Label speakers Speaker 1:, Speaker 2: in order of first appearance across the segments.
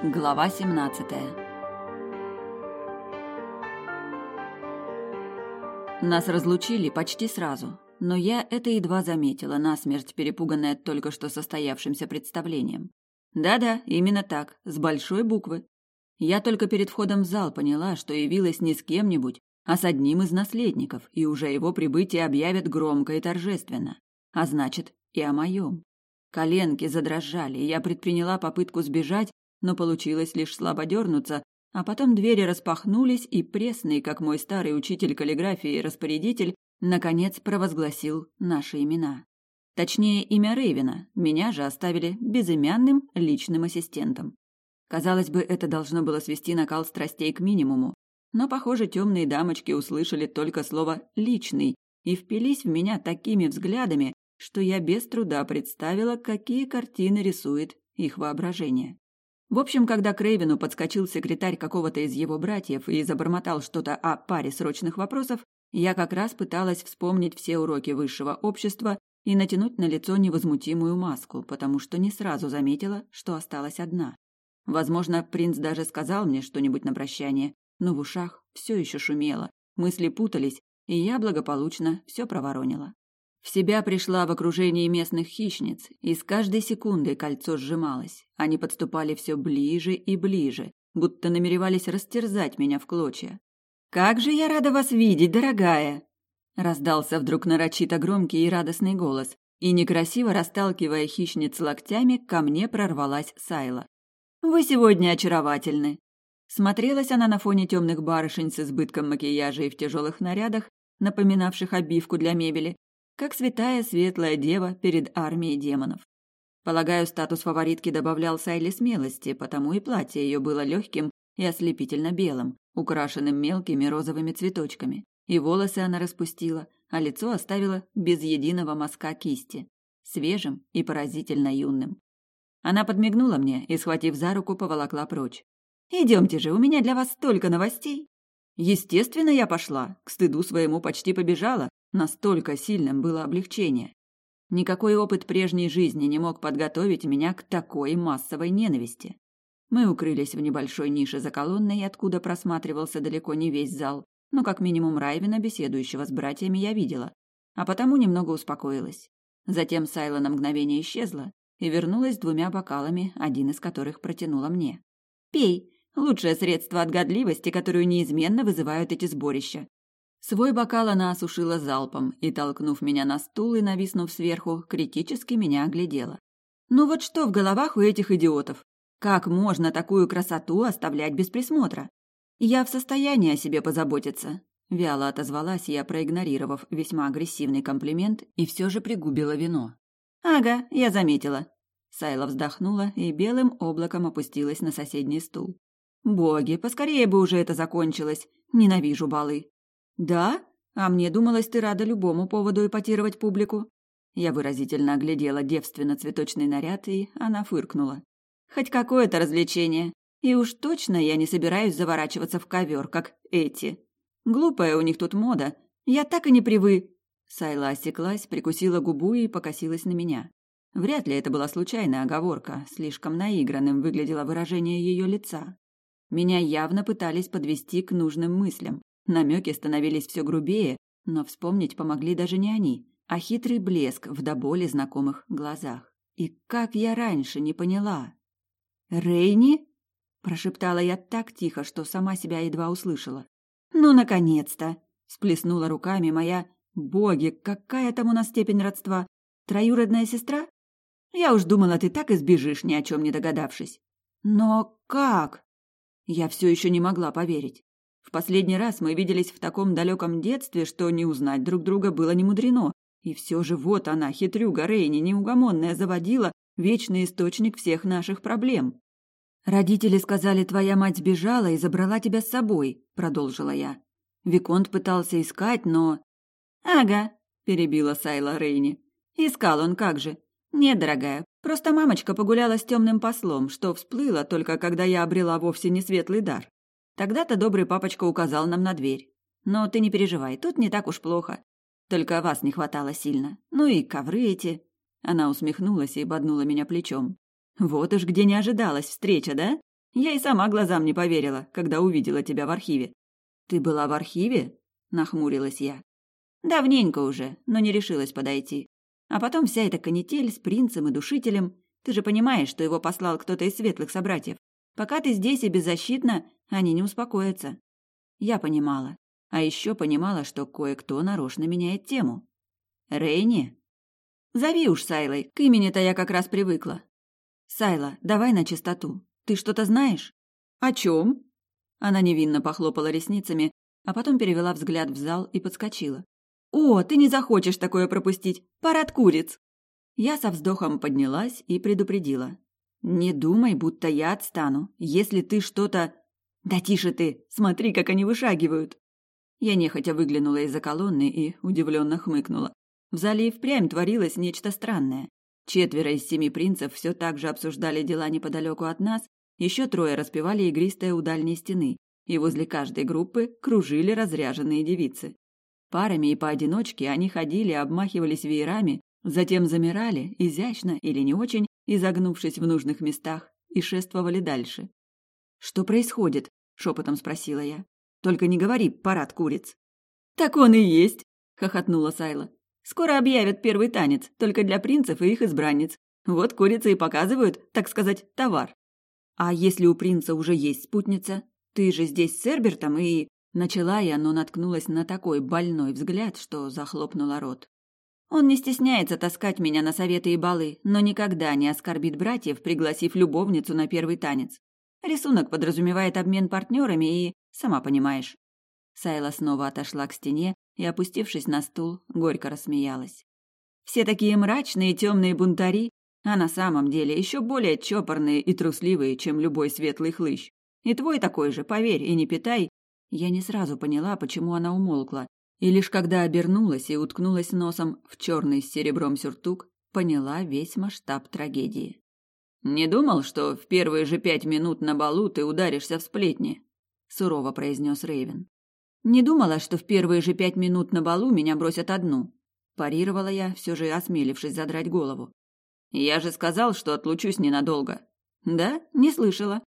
Speaker 1: Глава 17 Нас разлучили почти сразу, но я это едва заметила, насмерть перепуганная только что состоявшимся представлением. Да-да, именно так, с большой буквы. Я только перед входом в зал поняла, что явилась не с кем-нибудь, а с одним из наследников, и уже его прибытие объявят громко и торжественно. А значит, и о моем. Коленки задрожали, и я предприняла попытку сбежать, но получилось лишь слабо дернуться, а потом двери распахнулись, и пресный, как мой старый учитель каллиграфии распорядитель, наконец провозгласил наши имена. Точнее, имя Рейвена, меня же оставили безымянным личным ассистентом. Казалось бы, это должно было свести накал страстей к минимуму, но, похоже, темные дамочки услышали только слово «личный» и впились в меня такими взглядами, что я без труда представила, какие картины рисует их воображение. В общем, когда к Рейвену подскочил секретарь какого-то из его братьев и забормотал что-то о паре срочных вопросов, я как раз пыталась вспомнить все уроки высшего общества и натянуть на лицо невозмутимую маску, потому что не сразу заметила, что осталась одна. Возможно, принц даже сказал мне что-нибудь на прощание, но в ушах все еще шумело, мысли путались, и я благополучно все проворонила. В себя пришла в окружении местных хищниц, и с каждой секундой кольцо сжималось. Они подступали все ближе и ближе, будто намеревались растерзать меня в клочья. «Как же я рада вас видеть, дорогая!» Раздался вдруг нарочито громкий и радостный голос, и, некрасиво расталкивая хищниц локтями, ко мне прорвалась Сайла. «Вы сегодня очаровательны!» Смотрелась она на фоне темных барышень с избытком макияжа и в тяжелых нарядах, напоминавших обивку для мебели, как святая светлая дева перед армией демонов. Полагаю, статус фаворитки добавлял Сайли смелости, потому и платье ее было легким и ослепительно белым, украшенным мелкими розовыми цветочками. И волосы она распустила, а лицо оставила без единого мазка кисти, свежим и поразительно юным. Она подмигнула мне и, схватив за руку, поволокла прочь. «Идемте же, у меня для вас столько новостей!» Естественно, я пошла, к стыду своему почти побежала, Настолько сильным было облегчение. Никакой опыт прежней жизни не мог подготовить меня к такой массовой ненависти. Мы укрылись в небольшой нише за колонной, откуда просматривался далеко не весь зал, но как минимум Райвина, беседующего с братьями, я видела, а потому немного успокоилась. Затем Сайла на мгновение исчезла и вернулась с двумя бокалами, один из которых протянула мне. «Пей, лучшее средство от годливости, которую неизменно вызывают эти сборища. Свой бокал она осушила залпом и, толкнув меня на стул и нависнув сверху, критически меня оглядела. «Ну вот что в головах у этих идиотов? Как можно такую красоту оставлять без присмотра? Я в состоянии о себе позаботиться». Вяло отозвалась я, проигнорировав весьма агрессивный комплимент, и все же пригубила вино. «Ага, я заметила». Сайла вздохнула и белым облаком опустилась на соседний стул. «Боги, поскорее бы уже это закончилось. Ненавижу балы». «Да? А мне думалось, ты рада любому поводу эпатировать публику». Я выразительно оглядела девственно-цветочный наряд, и она фыркнула. «Хоть какое-то развлечение. И уж точно я не собираюсь заворачиваться в ковер, как эти. Глупая у них тут мода. Я так и не привы...» Сайла осеклась, прикусила губу и покосилась на меня. Вряд ли это была случайная оговорка, слишком наигранным выглядело выражение ее лица. Меня явно пытались подвести к нужным мыслям. Намеки становились все грубее, но вспомнить помогли даже не они, а хитрый блеск в до боли знакомых глазах. И как я раньше не поняла. «Рейни?» – прошептала я так тихо, что сама себя едва услышала. «Ну, наконец-то!» – сплеснула руками моя... «Боги, какая там у нас степень родства? Троюродная сестра? Я уж думала, ты так и сбежишь, ни о чем не догадавшись». «Но как?» Я все еще не могла поверить. В последний раз мы виделись в таком далеком детстве, что не узнать друг друга было не мудрено. И все же вот она, хитрюга Рейни, неугомонная, заводила вечный источник всех наших проблем. «Родители сказали, твоя мать сбежала и забрала тебя с собой», — продолжила я. Виконт пытался искать, но... «Ага», — перебила Сайла Рейни. «Искал он как же. Нет, дорогая, просто мамочка погуляла с темным послом, что всплыло только когда я обрела вовсе не светлый дар. Тогда-то добрый папочка указал нам на дверь. Но ты не переживай, тут не так уж плохо. Только вас не хватало сильно. Ну и ковры эти. Она усмехнулась и боднула меня плечом. Вот уж где не ожидалась встреча, да? Я и сама глазам не поверила, когда увидела тебя в архиве. Ты была в архиве? Нахмурилась я. Давненько уже, но не решилась подойти. А потом вся эта канитель с принцем и душителем. Ты же понимаешь, что его послал кто-то из светлых собратьев. Пока ты здесь и беззащитна, они не успокоятся. Я понимала. А еще понимала, что кое-кто нарочно меняет тему. Рейни? Зови уж Сайлой, к имени-то я как раз привыкла. Сайла, давай на чистоту. Ты что-то знаешь? О чем? Она невинно похлопала ресницами, а потом перевела взгляд в зал и подскочила. «О, ты не захочешь такое пропустить! Парад куриц!» Я со вздохом поднялась и предупредила. «Не думай, будто я отстану. Если ты что-то...» «Да тише ты! Смотри, как они вышагивают!» Я нехотя выглянула из-за колонны и удивленно хмыкнула. В зале и впрямь творилось нечто странное. Четверо из семи принцев все так же обсуждали дела неподалеку от нас, еще трое распевали игристое у дальней стены, и возле каждой группы кружили разряженные девицы. Парами и поодиночке они ходили, обмахивались веерами, затем замирали, изящно или не очень, изогнувшись в нужных местах, и шествовали дальше. «Что происходит?» – шепотом спросила я. «Только не говори парад куриц». «Так он и есть!» – хохотнула Сайла. «Скоро объявят первый танец, только для принцев и их избранниц. Вот курицы и показывают, так сказать, товар». «А если у принца уже есть спутница? Ты же здесь с Эрбертом и...» Начала я, но наткнулась на такой больной взгляд, что захлопнула рот. Он не стесняется таскать меня на советы и балы, но никогда не оскорбит братьев, пригласив любовницу на первый танец. Рисунок подразумевает обмен партнерами и... Сама понимаешь. Сайла снова отошла к стене и, опустившись на стул, горько рассмеялась. Все такие мрачные темные бунтари, а на самом деле еще более чопорные и трусливые, чем любой светлый хлыщ. И твой такой же, поверь и не питай. Я не сразу поняла, почему она умолкла, и лишь когда обернулась и уткнулась носом в черный с серебром сюртук, поняла весь масштаб трагедии. «Не думал, что в первые же пять минут на балу ты ударишься в сплетни?» – сурово произнес Рейвен. «Не думала, что в первые же пять минут на балу меня бросят одну», – парировала я, все же осмелившись задрать голову. «Я же сказал, что отлучусь ненадолго». «Да? Не слышала».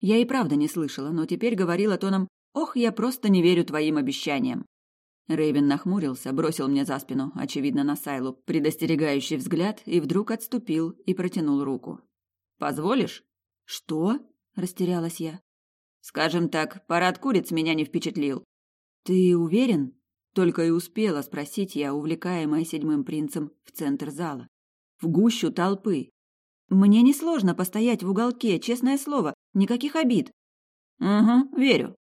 Speaker 1: Я и правда не слышала, но теперь говорила тоном «Ох, я просто не верю твоим обещаниям». Рейвен нахмурился, бросил мне за спину, очевидно, на Сайлу, предостерегающий взгляд, и вдруг отступил и протянул руку. «Позволишь?» «Что?» – растерялась я. «Скажем так, парад куриц меня не впечатлил». «Ты уверен?» – только и успела спросить я, увлекаемая седьмым принцем, в центр зала. В гущу толпы. «Мне несложно постоять в уголке, честное слово, никаких обид». «Угу, верю»,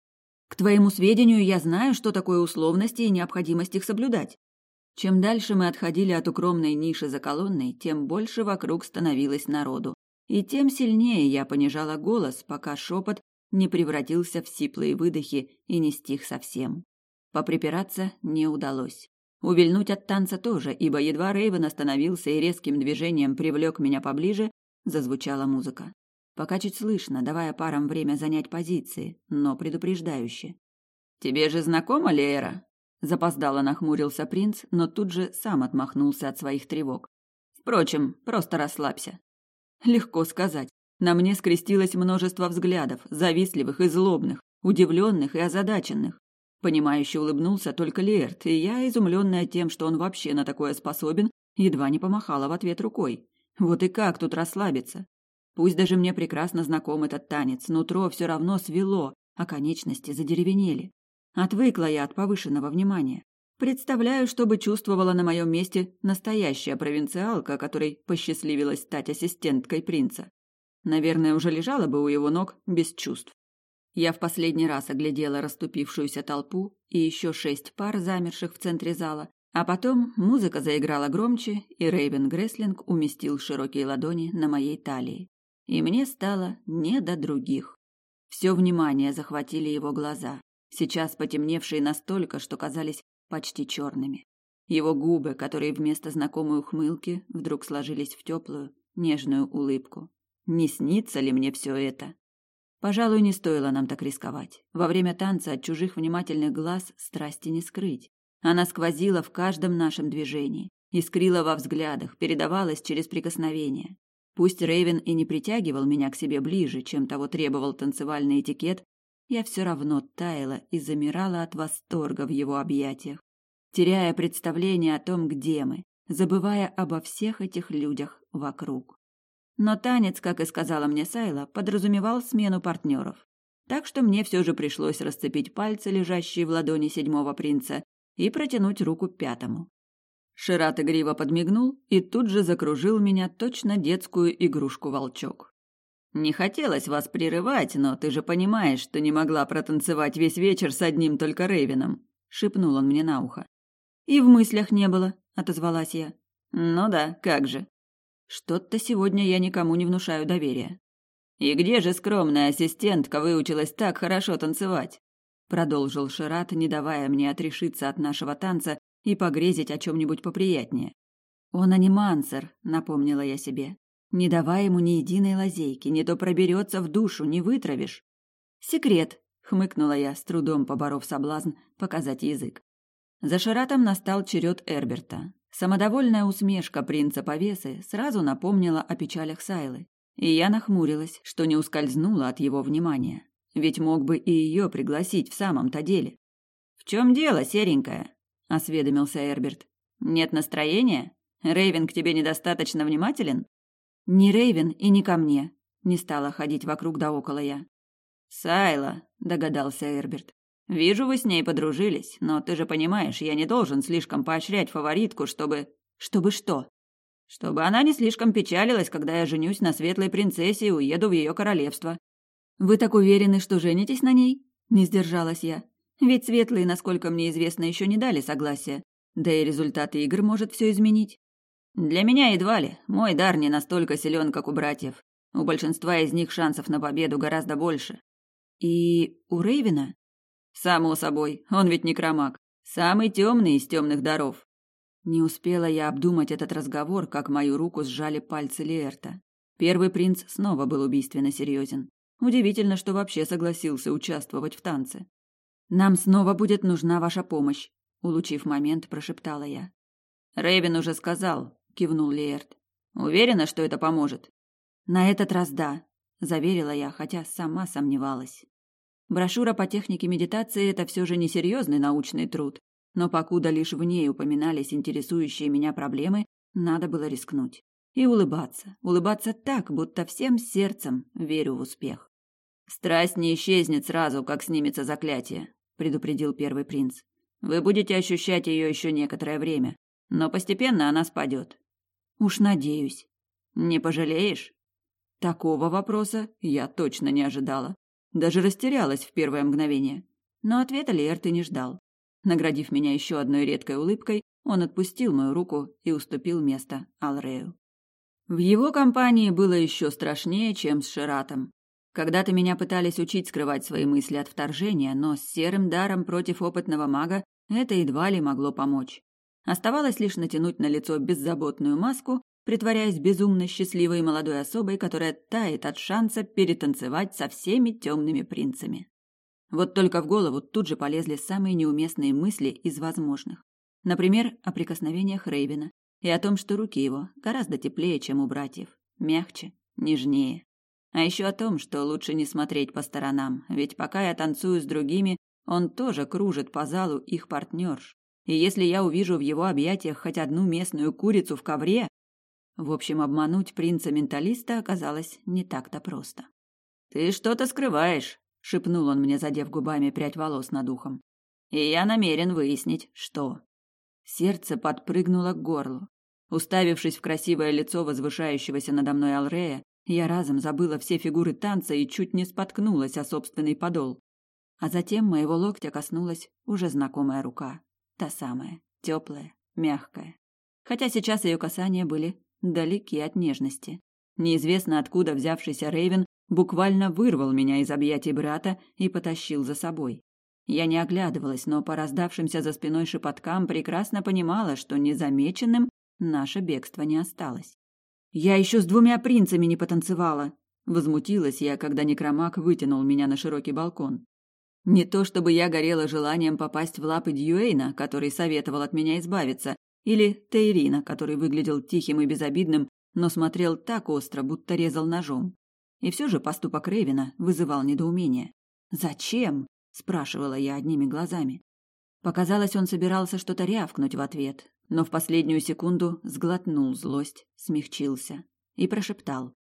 Speaker 1: к твоему сведению, я знаю, что такое условности и необходимость их соблюдать. Чем дальше мы отходили от укромной ниши за колонной, тем больше вокруг становилось народу. И тем сильнее я понижала голос, пока шепот не превратился в сиплые выдохи и не стих совсем. Поприпираться не удалось. Увильнуть от танца тоже, ибо едва Рейвен остановился и резким движением привлек меня поближе, зазвучала музыка. Пока чуть слышно, давая парам время занять позиции, но предупреждающе. «Тебе же знакома Лера?» Запоздало нахмурился принц, но тут же сам отмахнулся от своих тревог. «Впрочем, просто расслабься». Легко сказать. На мне скрестилось множество взглядов, завистливых и злобных, удивленных и озадаченных. Понимающе улыбнулся только Лерт, и я, изумленная тем, что он вообще на такое способен, едва не помахала в ответ рукой. Вот и как тут расслабиться? Пусть даже мне прекрасно знаком этот танец, нутро все равно свело, а конечности задеревенели. Отвыкла я от повышенного внимания. Представляю, что бы чувствовала на моем месте настоящая провинциалка, которой посчастливилось стать ассистенткой принца. Наверное, уже лежала бы у его ног без чувств. Я в последний раз оглядела расступившуюся толпу и еще шесть пар, замерших в центре зала, а потом музыка заиграла громче, и Рейвен Греслинг уместил широкие ладони на моей талии и мне стало не до других. Все внимание захватили его глаза, сейчас потемневшие настолько, что казались почти черными. Его губы, которые вместо знакомой ухмылки вдруг сложились в теплую, нежную улыбку. Не снится ли мне все это? Пожалуй, не стоило нам так рисковать. Во время танца от чужих внимательных глаз страсти не скрыть. Она сквозила в каждом нашем движении, искрила во взглядах, передавалась через прикосновение. Пусть Рейвен и не притягивал меня к себе ближе, чем того требовал танцевальный этикет, я все равно таяла и замирала от восторга в его объятиях, теряя представление о том, где мы, забывая обо всех этих людях вокруг. Но танец, как и сказала мне Сайла, подразумевал смену партнеров. Так что мне все же пришлось расцепить пальцы, лежащие в ладони седьмого принца, и протянуть руку пятому. Шират игриво подмигнул и тут же закружил меня точно детскую игрушку-волчок. «Не хотелось вас прерывать, но ты же понимаешь, что не могла протанцевать весь вечер с одним только Рейвином», — шепнул он мне на ухо. «И в мыслях не было», — отозвалась я. «Ну да, как же». «Что-то сегодня я никому не внушаю доверия». «И где же скромная ассистентка выучилась так хорошо танцевать?» Продолжил Шират, не давая мне отрешиться от нашего танца и погрезить о чем-нибудь поприятнее. «Он анимансер», — напомнила я себе. «Не давай ему ни единой лазейки, не то проберется в душу, не вытравишь». «Секрет», — хмыкнула я, с трудом поборов соблазн показать язык. За Ширатом настал черед Эрберта. Самодовольная усмешка принца Повесы сразу напомнила о печалях Сайлы, и я нахмурилась, что не ускользнула от его внимания. Ведь мог бы и ее пригласить в самом-то деле. «В чем дело, серенькая?» – осведомился Эрберт. «Нет настроения? Рейвен к тебе недостаточно внимателен?» «Не Рейвен и не ко мне», – не стала ходить вокруг да около я. «Сайла», – догадался Эрберт. Вижу, вы с ней подружились, но ты же понимаешь, я не должен слишком поощрять фаворитку, чтобы... Чтобы что? Чтобы она не слишком печалилась, когда я женюсь на светлой принцессе и уеду в ее королевство. Вы так уверены, что женитесь на ней? Не сдержалась я. Ведь светлые, насколько мне известно, еще не дали согласия. Да и результаты игр может все изменить. Для меня едва ли. Мой дар не настолько силен, как у братьев. У большинства из них шансов на победу гораздо больше. И у Рейвена? Само собой, он ведь некромаг. Самый темный из темных даров. Не успела я обдумать этот разговор, как мою руку сжали пальцы Лиэрта. Первый принц снова был убийственно серьезен. Удивительно, что вообще согласился участвовать в танце. «Нам снова будет нужна ваша помощь», — улучив момент, прошептала я. «Рэйвен уже сказал», — кивнул Лиэрт. «Уверена, что это поможет?» «На этот раз да», — заверила я, хотя сама сомневалась. Брошюра по технике медитации – это все же несерьезный научный труд, но покуда лишь в ней упоминались интересующие меня проблемы, надо было рискнуть. И улыбаться, улыбаться так, будто всем сердцем верю в успех. «Страсть не исчезнет сразу, как снимется заклятие», – предупредил первый принц. «Вы будете ощущать ее еще некоторое время, но постепенно она спадет». «Уж надеюсь». «Не пожалеешь?» Такого вопроса я точно не ожидала. Даже растерялась в первое мгновение. Но ответа Лерт и не ждал. Наградив меня еще одной редкой улыбкой, он отпустил мою руку и уступил место Алрею. В его компании было еще страшнее, чем с Ширатом. Когда-то меня пытались учить скрывать свои мысли от вторжения, но с серым даром против опытного мага это едва ли могло помочь. Оставалось лишь натянуть на лицо беззаботную маску притворяясь безумно счастливой молодой особой, которая тает от шанса перетанцевать со всеми темными принцами. Вот только в голову тут же полезли самые неуместные мысли из возможных. Например, о прикосновениях Рейвена и о том, что руки его гораздо теплее, чем у братьев, мягче, нежнее. А еще о том, что лучше не смотреть по сторонам, ведь пока я танцую с другими, он тоже кружит по залу их партнерш. И если я увижу в его объятиях хоть одну местную курицу в ковре, в общем, обмануть принца-менталиста оказалось не так-то просто. «Ты что-то скрываешь», — шепнул он мне, задев губами прядь волос над ухом. «И я намерен выяснить, что». Сердце подпрыгнуло к горлу. Уставившись в красивое лицо возвышающегося надо мной Алрея, я разом забыла все фигуры танца и чуть не споткнулась о собственный подол. А затем моего локтя коснулась уже знакомая рука. Та самая, теплая, мягкая. Хотя сейчас ее касания были далеки от нежности. Неизвестно откуда взявшийся Рейвен буквально вырвал меня из объятий брата и потащил за собой. Я не оглядывалась, но по раздавшимся за спиной шепоткам прекрасно понимала, что незамеченным наше бегство не осталось. «Я еще с двумя принцами не потанцевала!» Возмутилась я, когда некромаг вытянул меня на широкий балкон. Не то чтобы я горела желанием попасть в лапы Дьюэйна, который советовал от меня избавиться, или Тейрина, который выглядел тихим и безобидным, но смотрел так остро, будто резал ножом. И все же поступок Рейвина вызывал недоумение. «Зачем?» – спрашивала я одними глазами. Показалось, он собирался что-то рявкнуть в ответ, но в последнюю секунду сглотнул злость, смягчился и прошептал.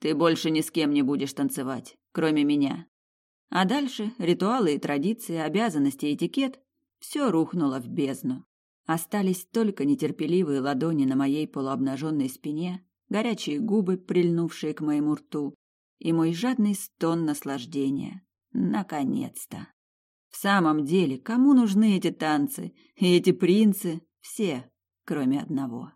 Speaker 1: «Ты больше ни с кем не будешь танцевать, кроме меня». А дальше ритуалы и традиции, обязанности и этикет – все рухнуло в бездну. Остались только нетерпеливые ладони на моей полуобнаженной спине, горячие губы, прильнувшие к моему рту, и мой жадный стон наслаждения. Наконец-то! В самом деле, кому нужны эти танцы и эти принцы? Все, кроме одного.